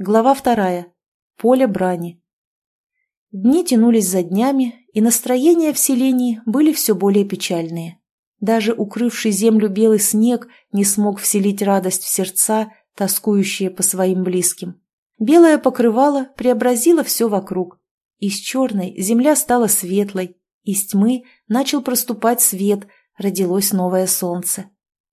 Глава вторая. Поле брани. Дни тянулись за днями, и настроения в селении были все более печальные. Даже укрывший землю белый снег не смог вселить радость в сердца, тоскующие по своим близким. Белое покрывало преобразило все вокруг. Из черной земля стала светлой, из тьмы начал проступать свет, родилось новое солнце.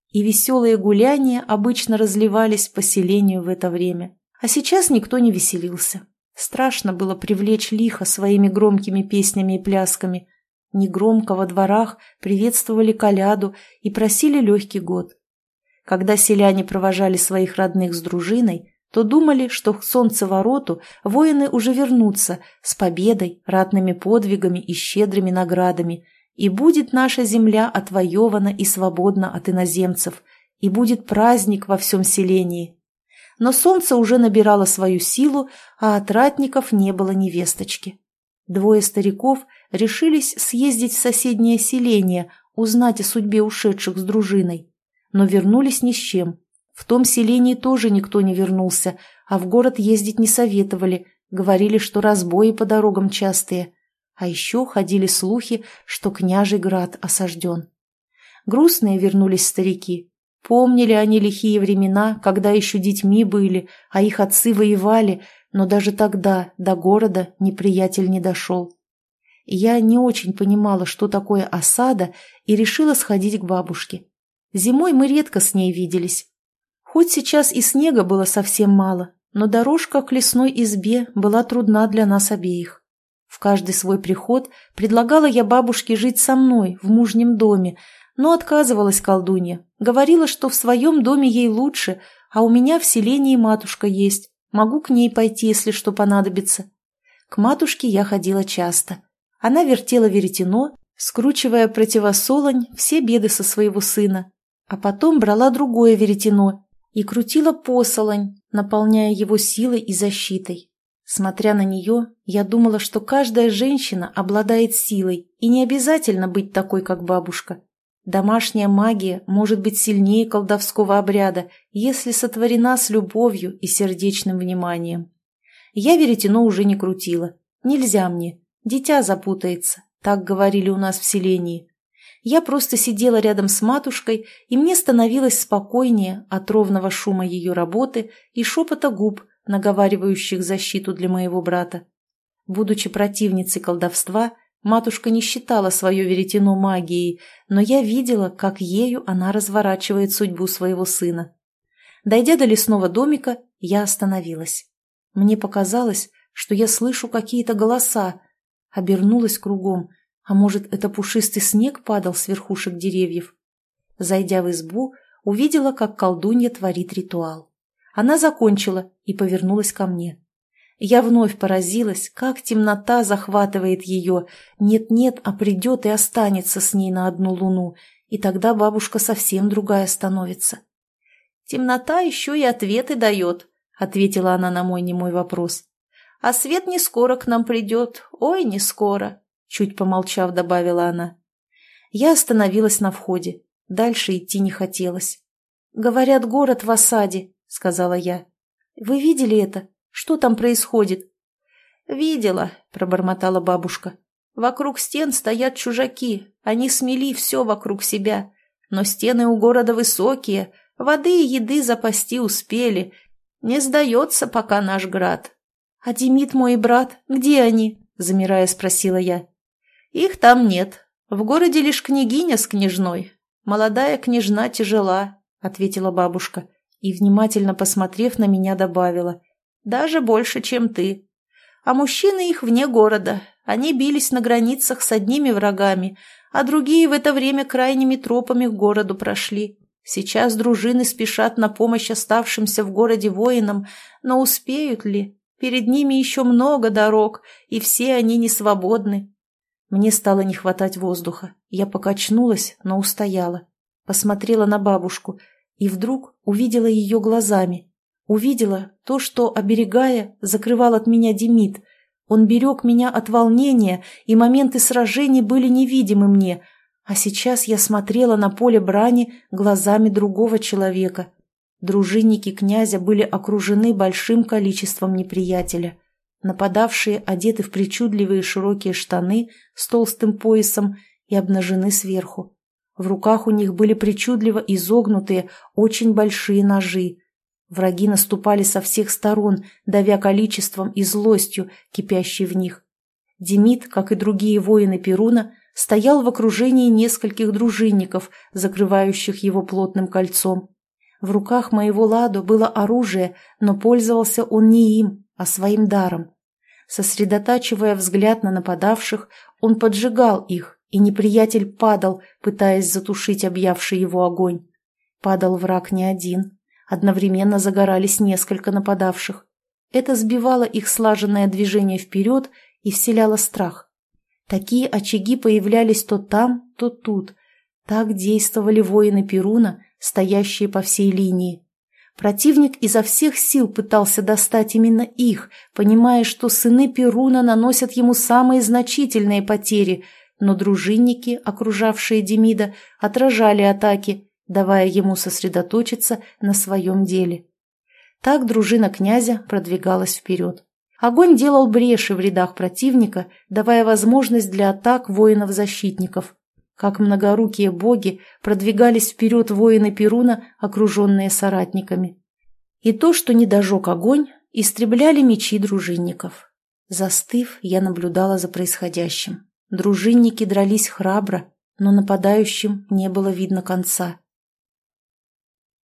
И веселые гуляния обычно разливались по селению в это время. А сейчас никто не веселился. Страшно было привлечь лихо своими громкими песнями и плясками. Негромко во дворах приветствовали коляду и просили легкий год. Когда селяне провожали своих родных с дружиной, то думали, что к солнцевороту воины уже вернутся с победой, ратными подвигами и щедрыми наградами, и будет наша земля отвоевана и свободна от иноземцев, и будет праздник во всем селении. Но солнце уже набирало свою силу, а от ратников не было невесточки. Двое стариков решились съездить в соседнее селение, узнать о судьбе ушедших с дружиной. Но вернулись ни с чем. В том селении тоже никто не вернулся, а в город ездить не советовали, говорили, что разбои по дорогам частые. А еще ходили слухи, что княжий град осажден. Грустные вернулись старики, Помнили они лихие времена, когда еще детьми были, а их отцы воевали, но даже тогда до города неприятель не дошел. Я не очень понимала, что такое осада, и решила сходить к бабушке. Зимой мы редко с ней виделись. Хоть сейчас и снега было совсем мало, но дорожка к лесной избе была трудна для нас обеих. В каждый свой приход предлагала я бабушке жить со мной в мужнем доме, но отказывалась колдунья. Говорила, что в своем доме ей лучше, а у меня в селении матушка есть. Могу к ней пойти, если что понадобится. К матушке я ходила часто. Она вертела веретено, скручивая противосолонь все беды со своего сына, а потом брала другое веретено и крутила посолонь, наполняя его силой и защитой. Смотря на нее, я думала, что каждая женщина обладает силой, и не обязательно быть такой, как бабушка. Домашняя магия может быть сильнее колдовского обряда, если сотворена с любовью и сердечным вниманием. Я веретено уже не крутила. Нельзя мне. Дитя запутается. Так говорили у нас в селении. Я просто сидела рядом с матушкой, и мне становилось спокойнее от ровного шума ее работы и шепота губ, наговаривающих защиту для моего брата. Будучи противницей колдовства, Матушка не считала свое веретено магией, но я видела, как ею она разворачивает судьбу своего сына. Дойдя до лесного домика, я остановилась. Мне показалось, что я слышу какие-то голоса. Обернулась кругом, а может, это пушистый снег падал с верхушек деревьев. Зайдя в избу, увидела, как колдунья творит ритуал. Она закончила и повернулась ко мне. Я вновь поразилась, как темнота захватывает ее. Нет-нет, а придет и останется с ней на одну луну, и тогда бабушка совсем другая становится. «Темнота еще и ответы дает», — ответила она на мой немой вопрос. «А свет не скоро к нам придет, ой, не скоро», — чуть помолчав, добавила она. Я остановилась на входе. Дальше идти не хотелось. «Говорят, город в осаде», — сказала я. «Вы видели это?» Что там происходит?» «Видела», — пробормотала бабушка. «Вокруг стен стоят чужаки. Они смели все вокруг себя. Но стены у города высокие, воды и еды запасти успели. Не сдается пока наш град». «А Демид мой брат, где они?» — замирая спросила я. «Их там нет. В городе лишь княгиня с княжной. Молодая княжна тяжела», — ответила бабушка и, внимательно посмотрев на меня, добавила. Даже больше, чем ты. А мужчины их вне города. Они бились на границах с одними врагами, а другие в это время крайними тропами к городу прошли. Сейчас дружины спешат на помощь оставшимся в городе воинам, но успеют ли? Перед ними еще много дорог, и все они не свободны. Мне стало не хватать воздуха. Я покачнулась, но устояла. Посмотрела на бабушку и вдруг увидела ее глазами. Увидела то, что, оберегая, закрывал от меня Демид. Он берег меня от волнения, и моменты сражений были невидимы мне, а сейчас я смотрела на поле брани глазами другого человека. Дружинники князя были окружены большим количеством неприятеля. Нападавшие одеты в причудливые широкие штаны с толстым поясом и обнажены сверху. В руках у них были причудливо изогнутые, очень большие ножи. Враги наступали со всех сторон, давя количеством и злостью, кипящей в них. Демид, как и другие воины Перуна, стоял в окружении нескольких дружинников, закрывающих его плотным кольцом. В руках моего Ладу было оружие, но пользовался он не им, а своим даром. Сосредотачивая взгляд на нападавших, он поджигал их, и неприятель падал, пытаясь затушить объявший его огонь. Падал враг не один. Одновременно загорались несколько нападавших. Это сбивало их слаженное движение вперед и вселяло страх. Такие очаги появлялись то там, то тут. Так действовали воины Перуна, стоящие по всей линии. Противник изо всех сил пытался достать именно их, понимая, что сыны Перуна наносят ему самые значительные потери, но дружинники, окружавшие Демида, отражали атаки, давая ему сосредоточиться на своем деле. Так дружина князя продвигалась вперед. Огонь делал бреши в рядах противника, давая возможность для атак воинов-защитников. Как многорукие боги продвигались вперед воины Перуна, окруженные соратниками. И то, что не дожег огонь, истребляли мечи дружинников. Застыв, я наблюдала за происходящим. Дружинники дрались храбро, но нападающим не было видно конца.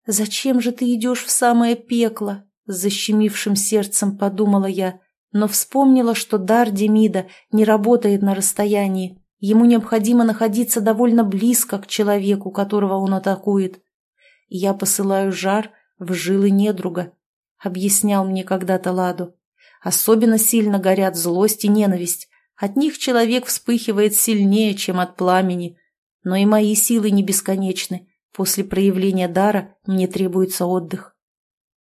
«Зачем же ты идешь в самое пекло?» С защемившим сердцем подумала я, но вспомнила, что дар Демида не работает на расстоянии. Ему необходимо находиться довольно близко к человеку, которого он атакует. «Я посылаю жар в жилы недруга», — объяснял мне когда-то Ладу. «Особенно сильно горят злость и ненависть. От них человек вспыхивает сильнее, чем от пламени. Но и мои силы не бесконечны. После проявления дара мне требуется отдых.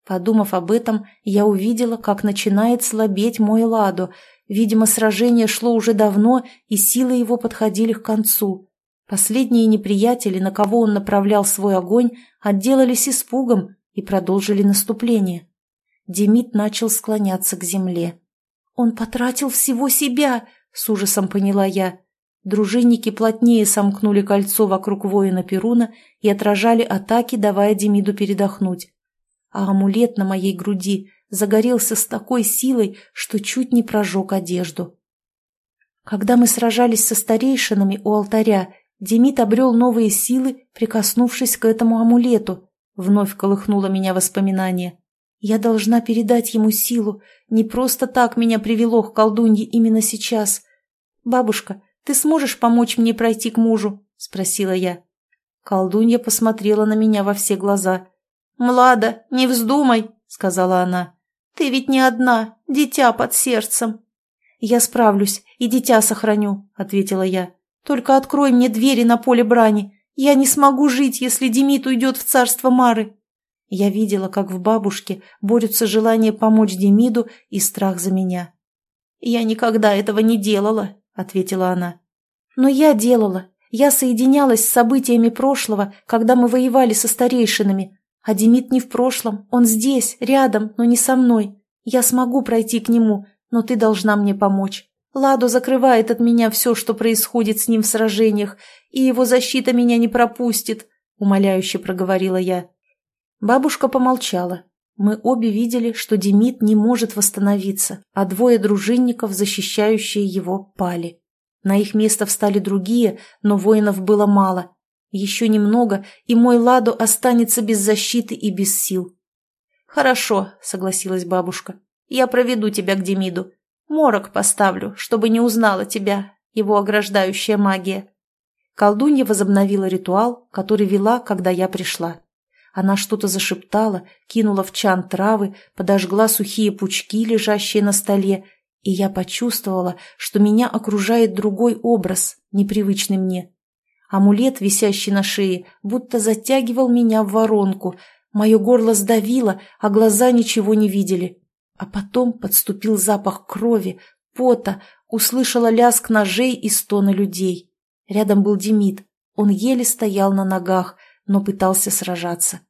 Подумав об этом, я увидела, как начинает слабеть мой ладу. Видимо, сражение шло уже давно, и силы его подходили к концу. Последние неприятели, на кого он направлял свой огонь, отделались испугом и продолжили наступление. Демид начал склоняться к земле. «Он потратил всего себя!» — с ужасом поняла я. Дружинники плотнее сомкнули кольцо вокруг воина Перуна и отражали атаки, давая Демиду передохнуть а амулет на моей груди загорелся с такой силой, что чуть не прожег одежду. Когда мы сражались со старейшинами у алтаря, Демид обрел новые силы, прикоснувшись к этому амулету. Вновь колыхнуло меня воспоминание. Я должна передать ему силу. Не просто так меня привело к колдунье именно сейчас. «Бабушка, ты сможешь помочь мне пройти к мужу?» — спросила я. Колдунья посмотрела на меня во все глаза. «Млада, не вздумай», — сказала она. «Ты ведь не одна, дитя под сердцем». «Я справлюсь и дитя сохраню», — ответила я. «Только открой мне двери на поле брани. Я не смогу жить, если Демид уйдет в царство Мары». Я видела, как в бабушке борются желание помочь Демиду и страх за меня. «Я никогда этого не делала», — ответила она. «Но я делала. Я соединялась с событиями прошлого, когда мы воевали со старейшинами, а Демид не в прошлом, он здесь, рядом, но не со мной. Я смогу пройти к нему, но ты должна мне помочь. Ладо закрывает от меня все, что происходит с ним в сражениях, и его защита меня не пропустит», — умоляюще проговорила я. Бабушка помолчала. Мы обе видели, что Демид не может восстановиться, а двое дружинников, защищающие его, пали. На их место встали другие, но воинов было мало, еще немного, и мой Ладу останется без защиты и без сил. «Хорошо», — согласилась бабушка. «Я проведу тебя к Демиду. Морок поставлю, чтобы не узнала тебя, его ограждающая магия». Колдунья возобновила ритуал, который вела, когда я пришла. Она что-то зашептала, кинула в чан травы, подожгла сухие пучки, лежащие на столе, и я почувствовала, что меня окружает другой образ, непривычный мне. Амулет, висящий на шее, будто затягивал меня в воронку. Мое горло сдавило, а глаза ничего не видели. А потом подступил запах крови, пота, услышала лязг ножей и стоны людей. Рядом был Демид. Он еле стоял на ногах, но пытался сражаться.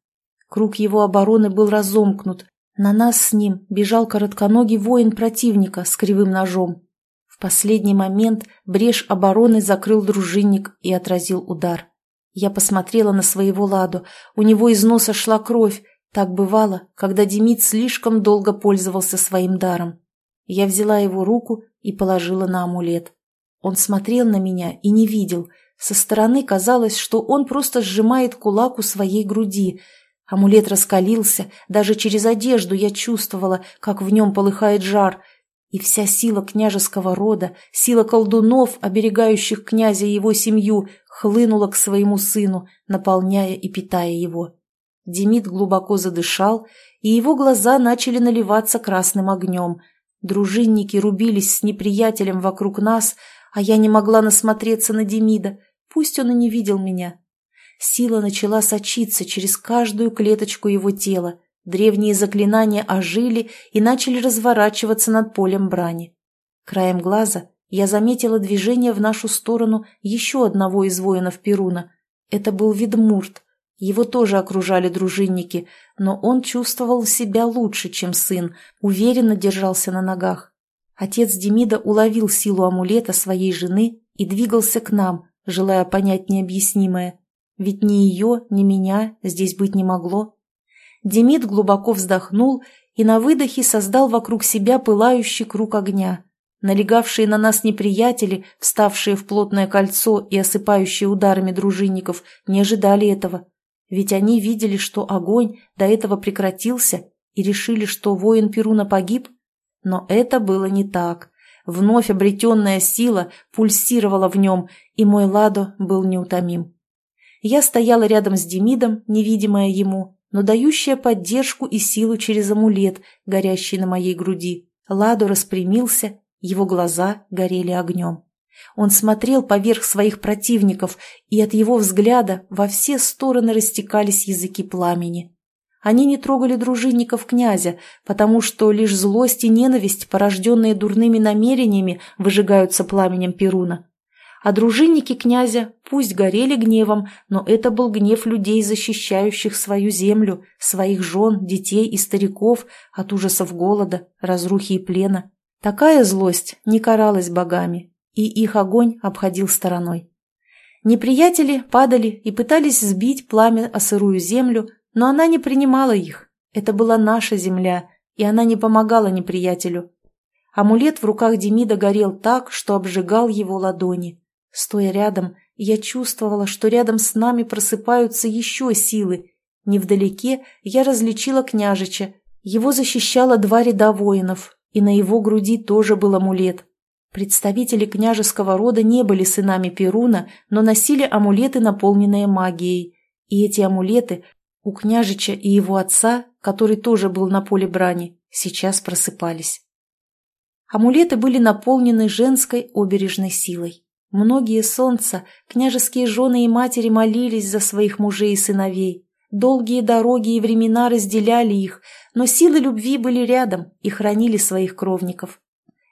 Круг его обороны был разомкнут. На нас с ним бежал коротконогий воин противника с кривым ножом. В последний момент брешь обороны закрыл дружинник и отразил удар. Я посмотрела на своего ладу. У него из носа шла кровь. Так бывало, когда Демид слишком долго пользовался своим даром. Я взяла его руку и положила на амулет. Он смотрел на меня и не видел. Со стороны казалось, что он просто сжимает кулак у своей груди. Амулет раскалился, даже через одежду я чувствовала, как в нем полыхает жар — и вся сила княжеского рода, сила колдунов, оберегающих князя и его семью, хлынула к своему сыну, наполняя и питая его. Демид глубоко задышал, и его глаза начали наливаться красным огнем. Дружинники рубились с неприятелем вокруг нас, а я не могла насмотреться на Демида, пусть он и не видел меня. Сила начала сочиться через каждую клеточку его тела, Древние заклинания ожили и начали разворачиваться над полем брани. Краем глаза я заметила движение в нашу сторону еще одного из воинов Перуна. Это был Ведмурт. Его тоже окружали дружинники, но он чувствовал себя лучше, чем сын, уверенно держался на ногах. Отец Демида уловил силу амулета своей жены и двигался к нам, желая понять необъяснимое. Ведь ни ее, ни меня здесь быть не могло. Демид глубоко вздохнул и на выдохе создал вокруг себя пылающий круг огня. Налегавшие на нас неприятели, вставшие в плотное кольцо и осыпающие ударами дружинников, не ожидали этого. Ведь они видели, что огонь до этого прекратился и решили, что воин Перуна погиб. Но это было не так. Вновь обретенная сила пульсировала в нем, и мой Ладо был неутомим. Я стояла рядом с Демидом, невидимая ему, но дающая поддержку и силу через амулет, горящий на моей груди. Ладо распрямился, его глаза горели огнем. Он смотрел поверх своих противников, и от его взгляда во все стороны растекались языки пламени. Они не трогали дружинников князя, потому что лишь злость и ненависть, порожденные дурными намерениями, выжигаются пламенем Перуна. А дружинники князя пусть горели гневом, но это был гнев людей, защищающих свою землю, своих жен, детей и стариков от ужасов голода, разрухи и плена. Такая злость не каралась богами, и их огонь обходил стороной. Неприятели падали и пытались сбить пламя о сырую землю, но она не принимала их. Это была наша земля, и она не помогала неприятелю. Амулет в руках Демида горел так, что обжигал его ладони. Стоя рядом, я чувствовала, что рядом с нами просыпаются еще силы. Невдалеке я различила княжича. Его защищало два ряда воинов, и на его груди тоже был амулет. Представители княжеского рода не были сынами Перуна, но носили амулеты, наполненные магией. И эти амулеты у княжича и его отца, который тоже был на поле брани, сейчас просыпались. Амулеты были наполнены женской обережной силой. Многие солнца, княжеские жены и матери молились за своих мужей и сыновей. Долгие дороги и времена разделяли их, но силы любви были рядом и хранили своих кровников.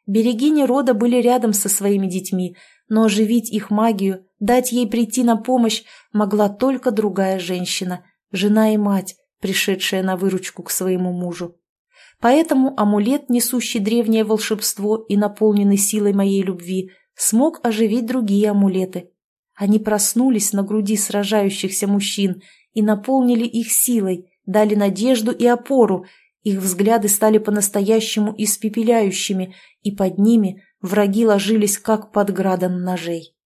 Берегини рода были рядом со своими детьми, но оживить их магию, дать ей прийти на помощь могла только другая женщина, жена и мать, пришедшая на выручку к своему мужу. Поэтому амулет, несущий древнее волшебство и наполненный силой моей любви, смог оживить другие амулеты. Они проснулись на груди сражающихся мужчин и наполнили их силой, дали надежду и опору, их взгляды стали по-настоящему испепеляющими, и под ними враги ложились, как под градом ножей.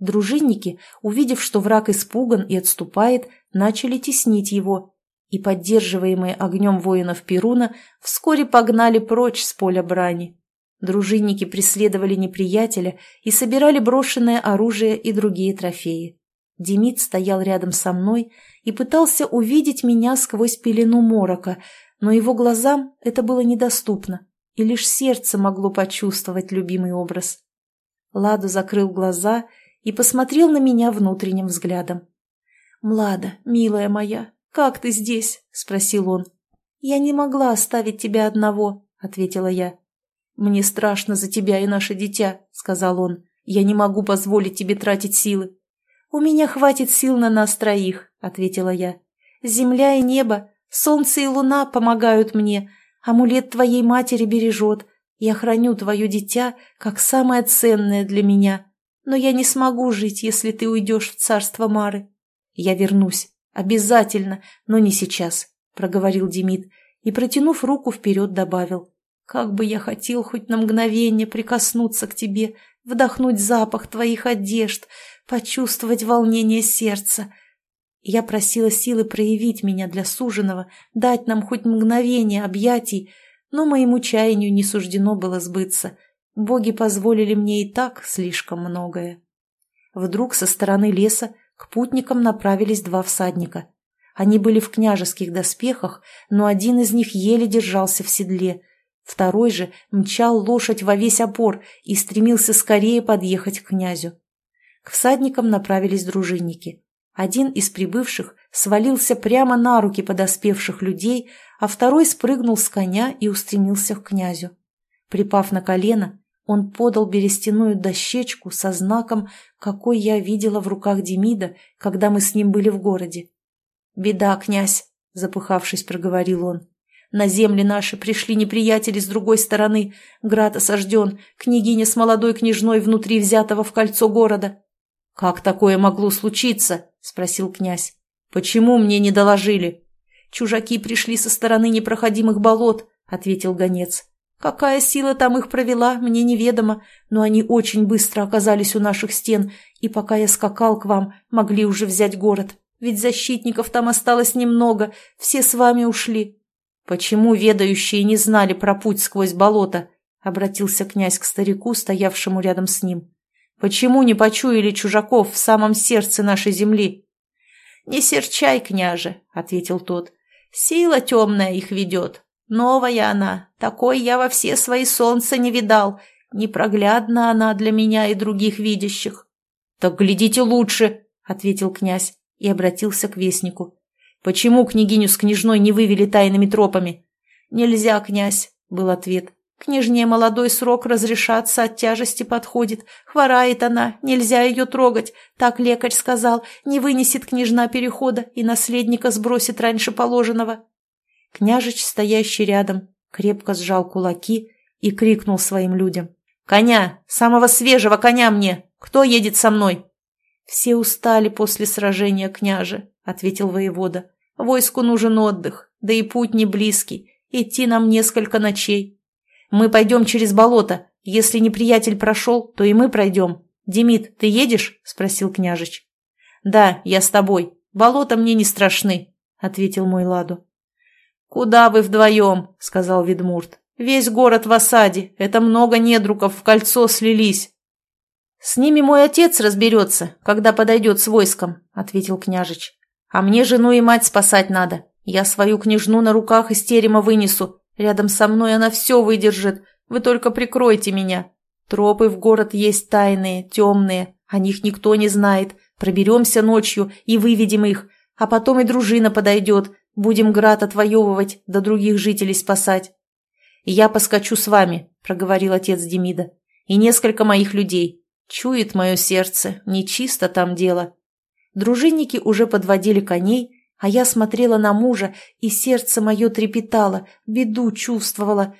Дружинники, увидев, что враг испуган и отступает, начали теснить его, и, поддерживаемые огнем воинов Перуна, вскоре погнали прочь с поля брани. Дружинники преследовали неприятеля и собирали брошенное оружие и другие трофеи. Демид стоял рядом со мной и пытался увидеть меня сквозь пелену морока, но его глазам это было недоступно, и лишь сердце могло почувствовать любимый образ. Ладу закрыл глаза и посмотрел на меня внутренним взглядом. «Млада, милая моя, как ты здесь?» — спросил он. «Я не могла оставить тебя одного», — ответила я. «Мне страшно за тебя и наше дитя», — сказал он. «Я не могу позволить тебе тратить силы». «У меня хватит сил на нас троих», — ответила я. «Земля и небо Солнце и луна помогают мне, амулет твоей матери бережет. Я храню твое дитя как самое ценное для меня. Но я не смогу жить, если ты уйдешь в царство Мары. Я вернусь. Обязательно, но не сейчас, — проговорил Демид и, протянув руку вперед, добавил. Как бы я хотел хоть на мгновение прикоснуться к тебе, вдохнуть запах твоих одежд, почувствовать волнение сердца. Я просила силы проявить меня для суженого, дать нам хоть мгновение объятий, но моему чаянию не суждено было сбыться. Боги позволили мне и так слишком многое. Вдруг со стороны леса к путникам направились два всадника. Они были в княжеских доспехах, но один из них еле держался в седле, Второй же мчал лошадь во весь опор и стремился скорее подъехать к князю. К всадникам направились дружинники. Один из прибывших свалился прямо на руки подоспевших людей, а второй спрыгнул с коня и устремился к князю. Припав на колено, он подал берестяную дощечку со знаком, какой я видела в руках Демида, когда мы с ним были в городе. «Беда, князь!» — запыхавшись, проговорил он. На земли наши пришли неприятели с другой стороны. Град осажден, княгиня с молодой княжной внутри взятого в кольцо города. — Как такое могло случиться? — спросил князь. — Почему мне не доложили? — Чужаки пришли со стороны непроходимых болот, — ответил гонец. Какая сила там их провела, мне неведомо, но они очень быстро оказались у наших стен, и пока я скакал к вам, могли уже взять город. Ведь защитников там осталось немного, все с вами ушли. «Почему ведающие не знали про путь сквозь болото?» — обратился князь к старику, стоявшему рядом с ним. «Почему не почуяли чужаков в самом сердце нашей земли?» «Не серчай, княже», — ответил тот. «Сила темная их ведет. Новая она. Такой я во все свои солнца не видал. Непроглядна она для меня и других видящих». «Так глядите лучше», — ответил князь и обратился к вестнику. Почему княгиню с княжной не вывели тайными тропами? Нельзя, князь, был ответ. Княжне молодой срок разрешаться от тяжести подходит. Хворает она, нельзя ее трогать. Так лекарь сказал, не вынесет княжна перехода и наследника сбросит раньше положенного. Княжич, стоящий рядом, крепко сжал кулаки и крикнул своим людям. «Коня! Самого свежего коня мне! Кто едет со мной?» Все устали после сражения, княже. — ответил воевода. «Войску нужен отдых, да и путь не близкий. Идти нам несколько ночей. Мы пойдем через болото. Если неприятель прошел, то и мы пройдем. Демид, ты едешь?» — спросил княжич. «Да, я с тобой. Болота мне не страшны», — ответил мой ладу. «Куда вы вдвоем?» — сказал Ведмурт. «Весь город в осаде. Это много недругов в кольцо слились». «С ними мой отец разберется, когда подойдет с войском», — ответил княжич. А мне жену и мать спасать надо. Я свою княжну на руках из терема вынесу. Рядом со мной она все выдержит. Вы только прикройте меня. Тропы в город есть тайные, темные. О них никто не знает. Проберемся ночью и выведем их. А потом и дружина подойдет. Будем град отвоевывать, да других жителей спасать. «Я поскочу с вами», — проговорил отец Демида. «И несколько моих людей. Чует мое сердце, нечисто там дело. Дружинники уже подводили коней, а я смотрела на мужа, и сердце мое трепетало, беду чувствовала.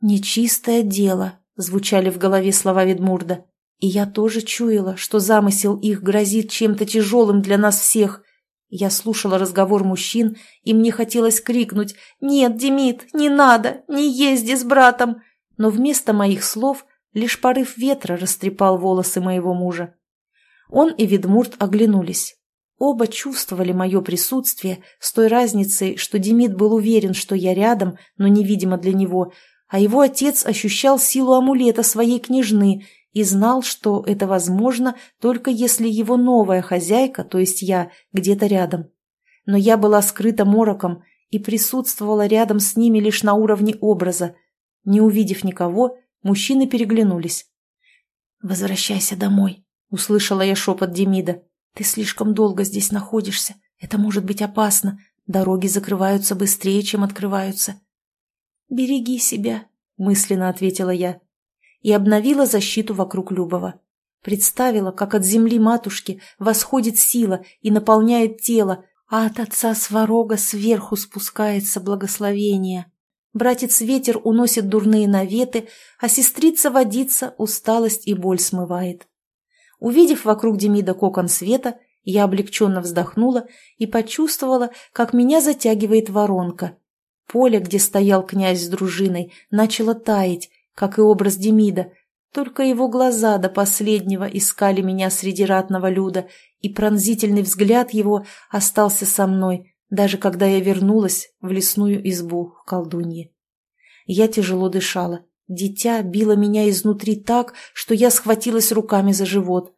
«Нечистое дело», — звучали в голове слова Ведмурда. И я тоже чуяла, что замысел их грозит чем-то тяжелым для нас всех. Я слушала разговор мужчин, и мне хотелось крикнуть «Нет, Демид, не надо, не езди с братом!» Но вместо моих слов лишь порыв ветра растрепал волосы моего мужа. Он и Ведмурт оглянулись. Оба чувствовали мое присутствие с той разницей, что Демид был уверен, что я рядом, но невидимо для него, а его отец ощущал силу амулета своей княжны и знал, что это возможно только если его новая хозяйка, то есть я, где-то рядом. Но я была скрыта мороком и присутствовала рядом с ними лишь на уровне образа. Не увидев никого, мужчины переглянулись. «Возвращайся домой», Услышала я шепот Демида. «Ты слишком долго здесь находишься. Это может быть опасно. Дороги закрываются быстрее, чем открываются». «Береги себя», — мысленно ответила я. И обновила защиту вокруг Любова. Представила, как от земли матушки восходит сила и наполняет тело, а от отца Сварога сверху спускается благословение. Братец-ветер уносит дурные наветы, а сестрица водится, усталость и боль смывает. Увидев вокруг Демида кокон света, я облегченно вздохнула и почувствовала, как меня затягивает воронка. Поле, где стоял князь с дружиной, начало таять, как и образ Демида, только его глаза до последнего искали меня среди ратного люда, и пронзительный взгляд его остался со мной, даже когда я вернулась в лесную избу колдуньи. Я тяжело дышала. Дитя било меня изнутри так, что я схватилась руками за живот.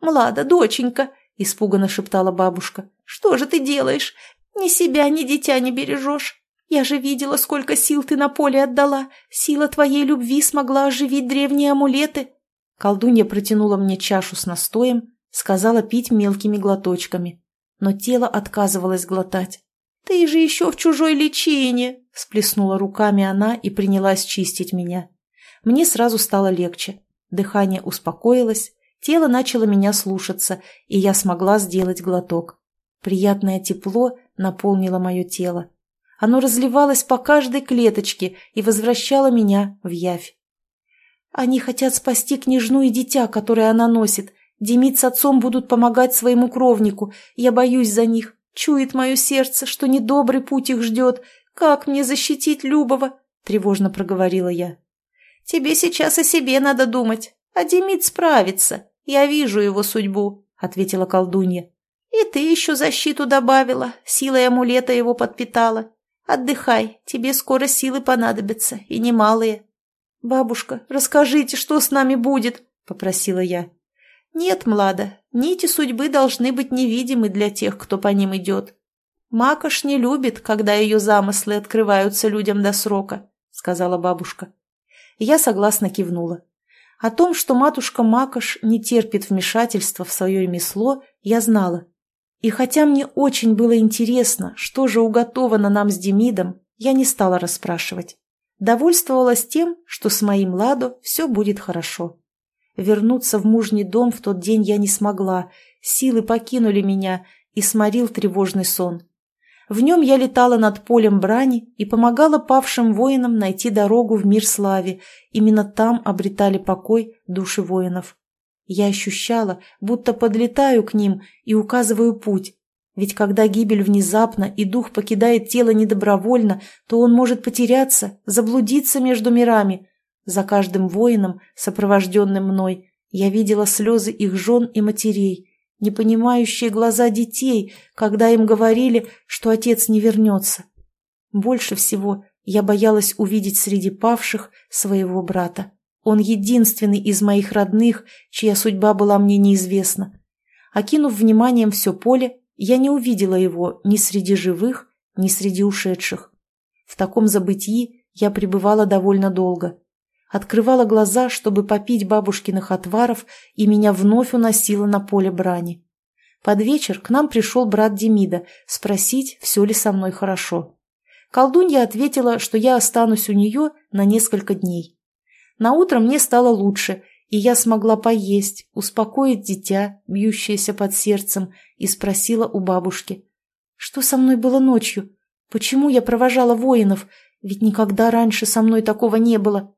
«Млада, доченька!» — испуганно шептала бабушка. «Что же ты делаешь? Ни себя, ни дитя не бережешь. Я же видела, сколько сил ты на поле отдала. Сила твоей любви смогла оживить древние амулеты». Колдунья протянула мне чашу с настоем, сказала пить мелкими глоточками. Но тело отказывалось глотать. «Ты же еще в чужой личине!» – сплеснула руками она и принялась чистить меня. Мне сразу стало легче. Дыхание успокоилось, тело начало меня слушаться, и я смогла сделать глоток. Приятное тепло наполнило мое тело. Оно разливалось по каждой клеточке и возвращало меня в явь. Они хотят спасти княжну и дитя, которое она носит, Демид с отцом будут помогать своему кровнику. Я боюсь за них. Чует мое сердце, что недобрый путь их ждет. Как мне защитить Любова?» – тревожно проговорила я. «Тебе сейчас о себе надо думать, а Демид справится. Я вижу его судьбу», – ответила колдунья. «И ты еще защиту добавила, силой амулета его подпитала. Отдыхай, тебе скоро силы понадобятся, и немалые». «Бабушка, расскажите, что с нами будет?» – попросила я. Нет, Млада, нити судьбы должны быть невидимы для тех, кто по ним идет. Макаш не любит, когда ее замыслы открываются людям до срока, сказала бабушка. Я согласно кивнула. О том, что матушка Макаш не терпит вмешательства в свое ремесло, я знала. И хотя мне очень было интересно, что же уготовано нам с Демидом, я не стала расспрашивать. Довольствовалась тем, что с моим Ладо все будет хорошо. Вернуться в мужний дом в тот день я не смогла, силы покинули меня и сморил тревожный сон. В нем я летала над полем брани и помогала павшим воинам найти дорогу в мир славе, именно там обретали покой души воинов. Я ощущала, будто подлетаю к ним и указываю путь, ведь когда гибель внезапна и дух покидает тело недобровольно, то он может потеряться, заблудиться между мирами, за каждым воином, сопровожденным мной, я видела слезы их жен и матерей, непонимающие глаза детей, когда им говорили, что отец не вернется. Больше всего я боялась увидеть среди павших своего брата. Он единственный из моих родных, чья судьба была мне неизвестна. Окинув вниманием все поле, я не увидела его ни среди живых, ни среди ушедших. В таком забытии я пребывала довольно долго открывала глаза, чтобы попить бабушкиных отваров, и меня вновь уносило на поле брани. Под вечер к нам пришел брат Демида спросить, все ли со мной хорошо. Колдунья ответила, что я останусь у нее на несколько дней. На утро мне стало лучше, и я смогла поесть, успокоить дитя, бьющееся под сердцем, и спросила у бабушки. Что со мной было ночью? Почему я провожала воинов? Ведь никогда раньше со мной такого не было.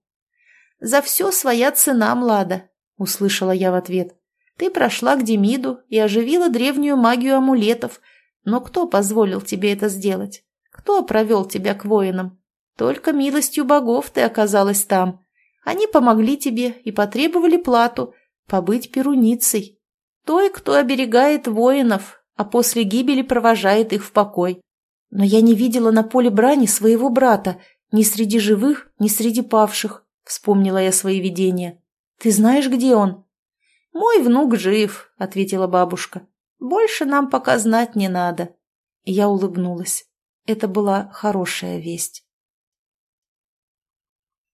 «За все своя цена, Млада», — услышала я в ответ. «Ты прошла к Демиду и оживила древнюю магию амулетов. Но кто позволил тебе это сделать? Кто провел тебя к воинам? Только милостью богов ты оказалась там. Они помогли тебе и потребовали плату — побыть перуницей. Той, кто оберегает воинов, а после гибели провожает их в покой. Но я не видела на поле брани своего брата, ни среди живых, ни среди павших. Вспомнила я свои видения. «Ты знаешь, где он?» «Мой внук жив», — ответила бабушка. «Больше нам пока знать не надо». Я улыбнулась. Это была хорошая весть.